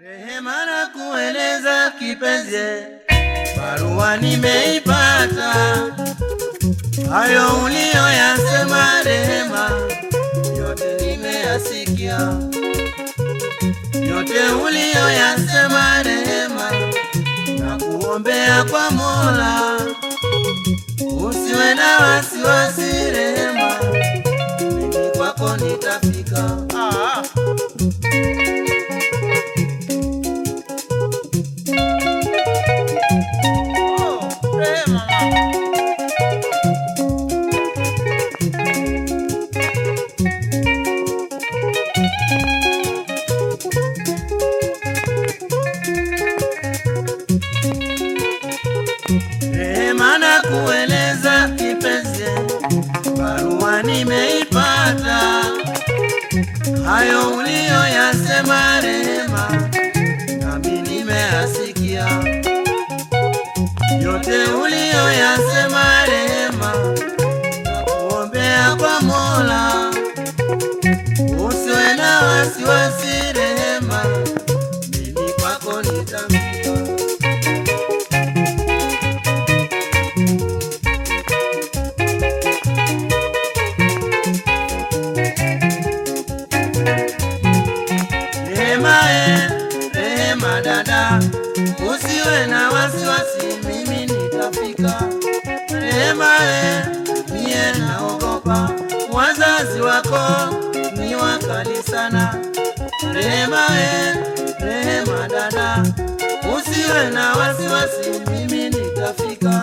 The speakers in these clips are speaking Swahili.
Rehema na kueleza kipenzi, barua nimeipata, hayo uliyoyasema Rehema, yote nimeyasikia, yote uliyoyasema Rehema, na kuombea kwa Mola, usiwe na wasiwasi Rehema, mimi kwako nitafika. Hayo uliyoyasema nitafika. Rehema, eh, mie naogopa wazazi wako ni wakali sana. Rehema, e, Rehema dada, usiwe na wasiwasi, mimi nitafika.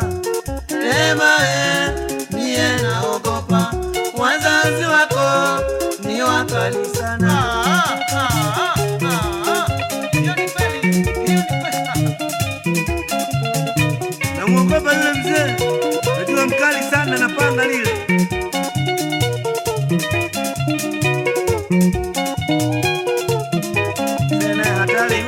Rehema, eh,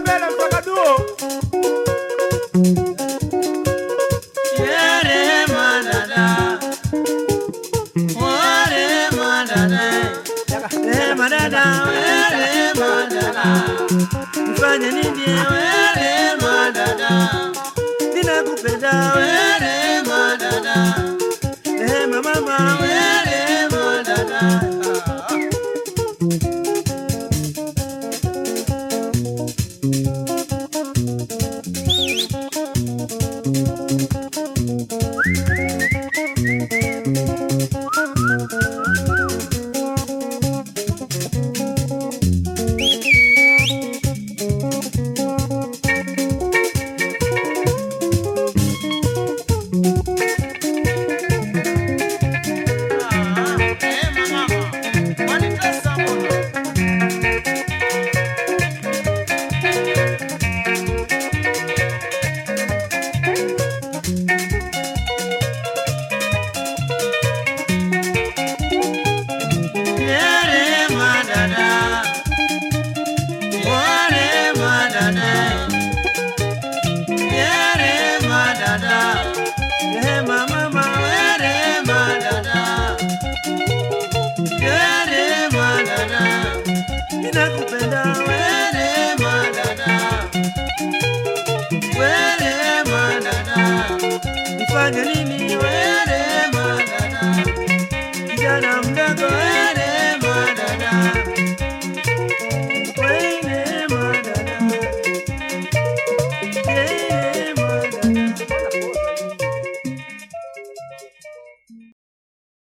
mbele mpaka duo Mfanye nini wewe madada Ninakupenda